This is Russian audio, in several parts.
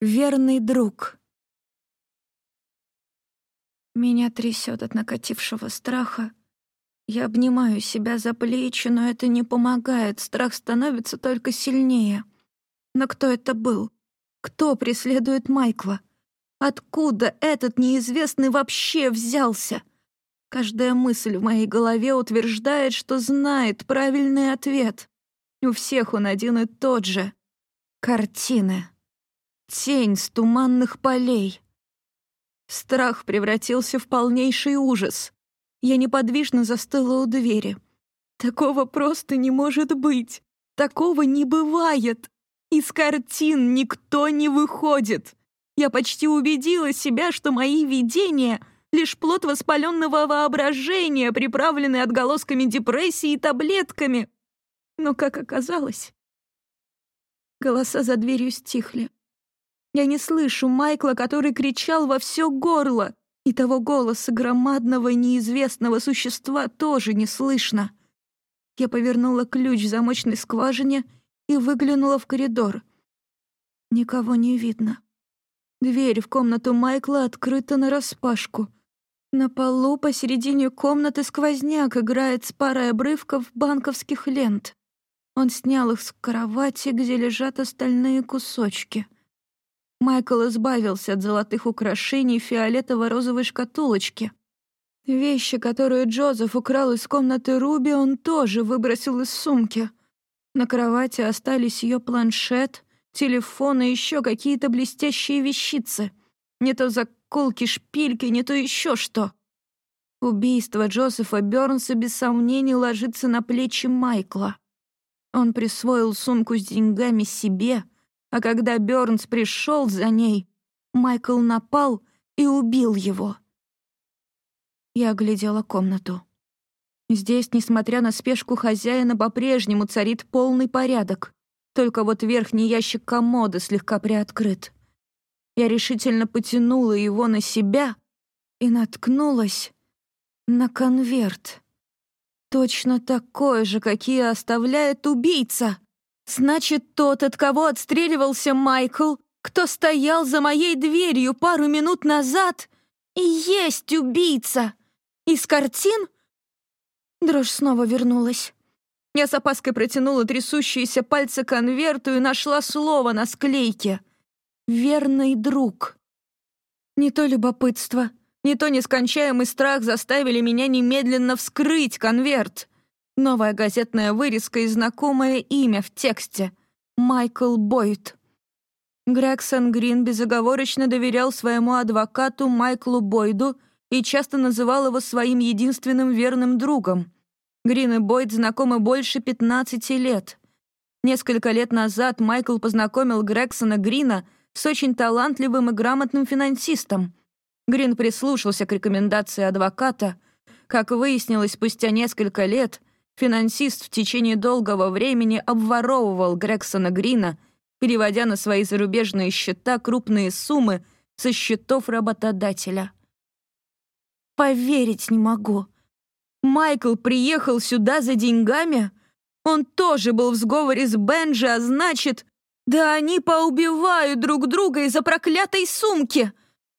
Верный друг. Меня трясет от накатившего страха. Я обнимаю себя за плечи, но это не помогает. Страх становится только сильнее. Но кто это был? Кто преследует Майкла? Откуда этот неизвестный вообще взялся? Каждая мысль в моей голове утверждает, что знает правильный ответ. У всех он один и тот же. Картины. Тень с туманных полей. Страх превратился в полнейший ужас. Я неподвижно застыла у двери. Такого просто не может быть. Такого не бывает. Из картин никто не выходит. Я почти убедила себя, что мои видения — лишь плод воспаленного воображения, приправленный отголосками депрессии и таблетками. Но, как оказалось, голоса за дверью стихли. Я не слышу Майкла, который кричал во все горло, и того голоса громадного неизвестного существа тоже не слышно. Я повернула ключ в замочной скважине и выглянула в коридор. Никого не видно. Дверь в комнату Майкла открыта нараспашку. На полу посередине комнаты сквозняк играет с парой обрывков банковских лент. Он снял их с кровати, где лежат остальные кусочки. Майкл избавился от золотых украшений фиолетово-розовой шкатулочки. Вещи, которые Джозеф украл из комнаты Руби, он тоже выбросил из сумки. На кровати остались ее планшет, телефон и еще какие-то блестящие вещицы. Не то заколки, шпильки, не то еще что. Убийство Джозефа Бёрнса без сомнений ложится на плечи Майкла. Он присвоил сумку с деньгами себе, а когда Бёрнс пришел за ней, Майкл напал и убил его. Я оглядела комнату. Здесь, несмотря на спешку хозяина, по-прежнему царит полный порядок. Только вот верхний ящик комода слегка приоткрыт. Я решительно потянула его на себя и наткнулась на конверт. Точно такой же, какие оставляет убийца. Значит, тот, от кого отстреливался Майкл, кто стоял за моей дверью пару минут назад, и есть убийца. Из картин? Дрожь снова вернулась. Я с опаской протянула трясущиеся пальцы конверту и нашла слово на склейке. «Верный друг». Не то любопытство, не то нескончаемый страх заставили меня немедленно вскрыть конверт. Новая газетная вырезка и знакомое имя в тексте — Майкл Бойд. Грегсон Грин безоговорочно доверял своему адвокату Майклу Бойду и часто называл его своим единственным верным другом — Грин и Бойд знакомы больше 15 лет. Несколько лет назад Майкл познакомил Грегсона Грина с очень талантливым и грамотным финансистом. Грин прислушался к рекомендации адвоката. Как выяснилось спустя несколько лет, финансист в течение долгого времени обворовывал Грегсона Грина, переводя на свои зарубежные счета крупные суммы со счетов работодателя. «Поверить не могу», Майкл приехал сюда за деньгами? Он тоже был в сговоре с Бенджи, а значит... Да они поубивают друг друга из-за проклятой сумки!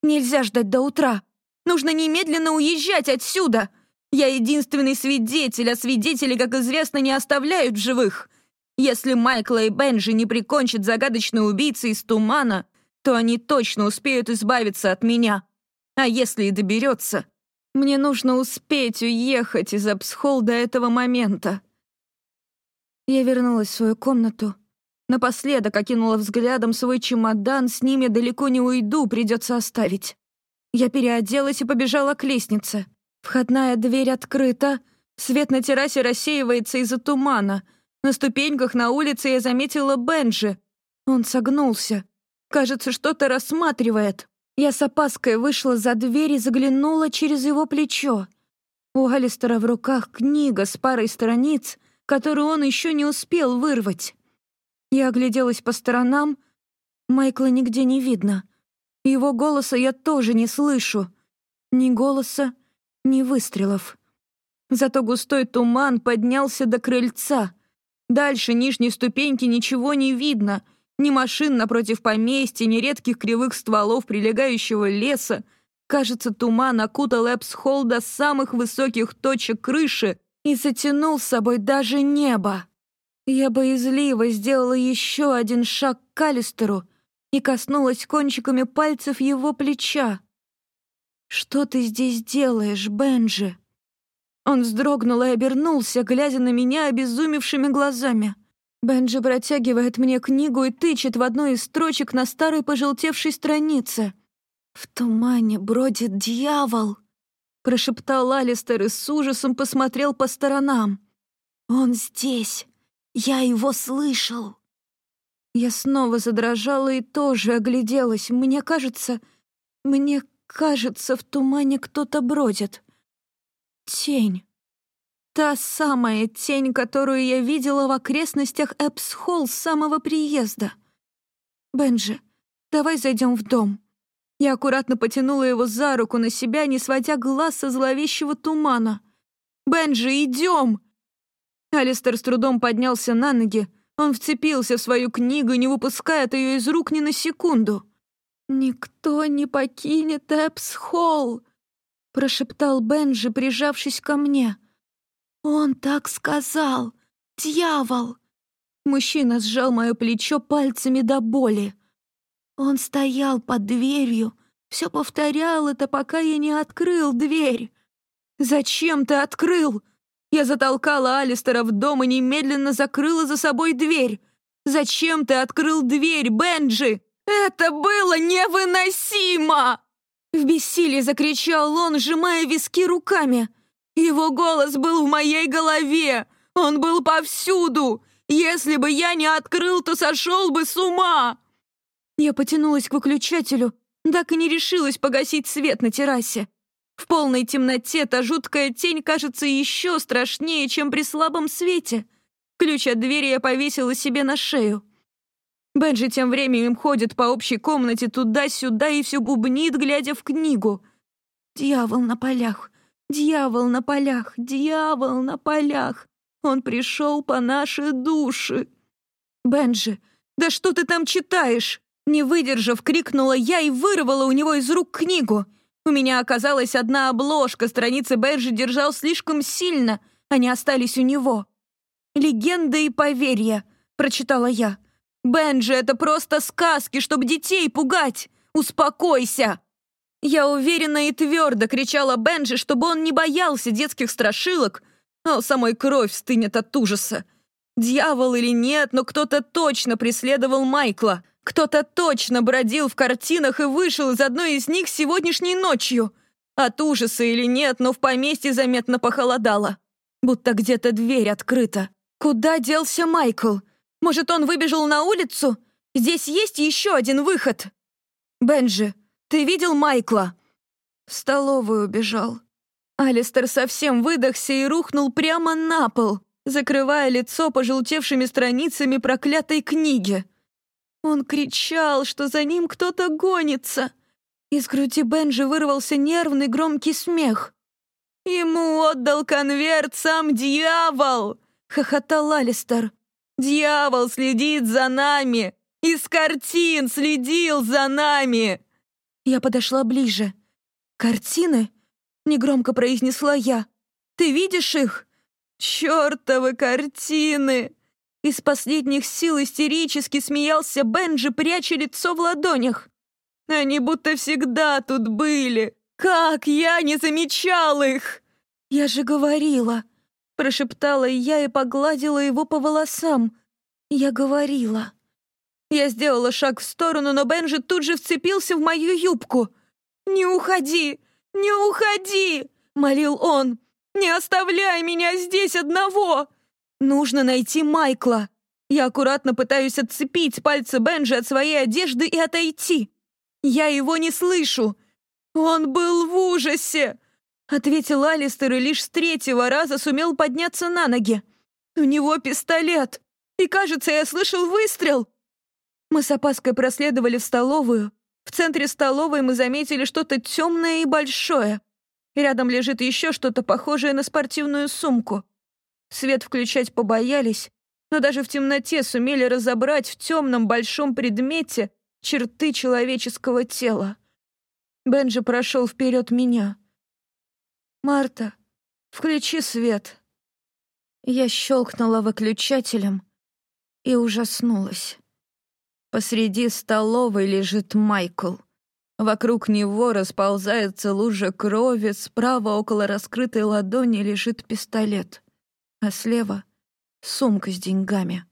Нельзя ждать до утра. Нужно немедленно уезжать отсюда. Я единственный свидетель, а свидетели, как известно, не оставляют в живых. Если Майкла и Бенджи не прикончат загадочный убийца из тумана, то они точно успеют избавиться от меня. А если и доберется, мне нужно успеть уехать из Апсхолл до этого момента. Я вернулась в свою комнату. Напоследок окинула взглядом свой чемодан, с ними далеко не уйду, придется оставить. Я переоделась и побежала к лестнице. Входная дверь открыта, свет на террасе рассеивается из-за тумана. На ступеньках на улице я заметила Бенджи. Он согнулся. Кажется, что-то рассматривает. Я с опаской вышла за дверь и заглянула через его плечо. У Алистера в руках книга с парой страниц, которую он еще не успел вырвать. Я огляделась по сторонам. Майкла нигде не видно. Его голоса я тоже не слышу. Ни голоса, ни выстрелов. Зато густой туман поднялся до крыльца. Дальше нижней ступеньки ничего не видно — Ни машин напротив поместья, ни редких кривых стволов прилегающего леса. Кажется, туман окутал Эпс-Холл до самых высоких точек крыши и затянул с собой даже небо. Я боязливо сделала еще один шаг к Калистеру и коснулась кончиками пальцев его плеча. «Что ты здесь делаешь, Бенджи?» Он вздрогнул и обернулся, глядя на меня обезумевшими глазами. Бенджи протягивает мне книгу и тычет в одну из строчек на старой пожелтевшей странице. «В тумане бродит дьявол», — прошептал Алистер и с ужасом посмотрел по сторонам. «Он здесь. Я его слышал». Я снова задрожала и тоже огляделась. Мне кажется... Мне кажется, в тумане кто-то бродит. Тень. Та самая тень, которую я видела в окрестностях Эпс-Холл с самого приезда. «Бенджи, давай зайдем в дом». Я аккуратно потянула его за руку на себя, не сводя глаз со зловещего тумана. «Бенджи, идем!» Алистер с трудом поднялся на ноги. Он вцепился в свою книгу, не выпуская ее из рук ни на секунду. «Никто не покинет Эпс-Холл!» — прошептал Бенджи, прижавшись ко мне. «Он так сказал! Дьявол!» Мужчина сжал мое плечо пальцами до боли. Он стоял под дверью, все повторял это, пока я не открыл дверь. «Зачем ты открыл?» Я затолкала Алистера в дом и немедленно закрыла за собой дверь. «Зачем ты открыл дверь, Бенджи? Это было невыносимо!» В бессилии закричал он, сжимая виски руками. Его голос был в моей голове. Он был повсюду. Если бы я не открыл, то сошел бы с ума. Я потянулась к выключателю, так и не решилась погасить свет на террасе. В полной темноте та жуткая тень кажется еще страшнее, чем при слабом свете. Ключ от двери я повесила себе на шею. Бенджи тем временем ходит по общей комнате туда-сюда и все бубнит, глядя в книгу. «Дьявол на полях! Дьявол на полях! Дьявол на полях! Он пришел по нашей душе!» «Бенджи, да что ты там читаешь?» Не выдержав, крикнула я и вырвала у него из рук книгу. У меня оказалась одна обложка, страницы Бенджи держал слишком сильно, они остались у него. «Легенда и поверья», — прочитала я. «Бенджи, это просто сказки, чтобы детей пугать! Успокойся!» Я уверенно и твердо кричала Бенджи, чтобы он не боялся детских страшилок, а у самой кровь стынет от ужаса. Дьявол или нет, но кто-то точно преследовал Майкла. Кто-то точно бродил в картинах и вышел из одной из них сегодняшней ночью. От ужаса или нет, но в поместье заметно похолодало. Будто где-то дверь открыта. Куда делся Майкл? Может, он выбежал на улицу? Здесь есть еще один выход. Бенджи, ты видел Майкла? В столовую убежал. Алистер совсем выдохся и рухнул прямо на пол, закрывая лицо пожелтевшими страницами проклятой книги. Он кричал, что за ним кто-то гонится. Из груди Бенджи вырвался нервный громкий смех. «Ему отдал конверт сам дьявол!» — хохотал Алистер. Дьявол следит за нами! Из картин следил за нами!» Я подошла ближе. «Картины?» — негромко произнесла я. «Ты видишь их?» «Чёртовы картины!» Из последних сил истерически смеялся Бенджи, пряча лицо в ладонях. «Они будто всегда тут были! Как я не замечал их!» «Я же говорила!» Прошептала я и погладила его по волосам. Я говорила. Я сделала шаг в сторону, но Бенджи тут же вцепился в мою юбку. «Не уходи! Не уходи!» — молил он. «Не оставляй меня здесь одного! Нужно найти Майкла!» Я аккуратно пытаюсь отцепить пальцы Бенджи от своей одежды и отойти. Я его не слышу. Он был в ужасе. Ответил Алистер и лишь с третьего раза сумел подняться на ноги. У него пистолет. И, кажется, я слышал выстрел. Мы с опаской проследовали в столовую. В центре столовой мы заметили что-то темное и большое. Рядом лежит еще что-то похожее на спортивную сумку. Свет включать побоялись. но даже в темноте сумели разобрать в темном большом предмете черты человеческого тела. Бенджи прошел вперед меня. «Марта, включи свет». Я щелкнула выключателем и ужаснулась. Посреди столовой лежит Майкл. Вокруг него расползается лужа крови, справа около раскрытой ладони лежит пистолет, а слева — сумка с деньгами.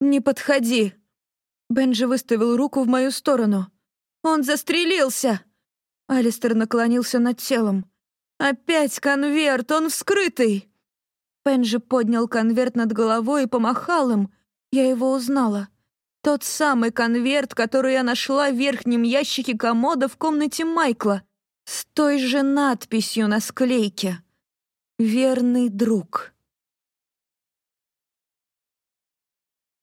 «Не подходи!» Бенджи выставил руку в мою сторону. «Он застрелился!» Алистер наклонился над телом. «Опять конверт! Он вскрытый!» Бенджи поднял конверт над головой и помахал им. Я его узнала. Тот самый конверт, который я нашла в верхнем ящике комода в комнате Майкла, с той же надписью на склейке. «Верный друг».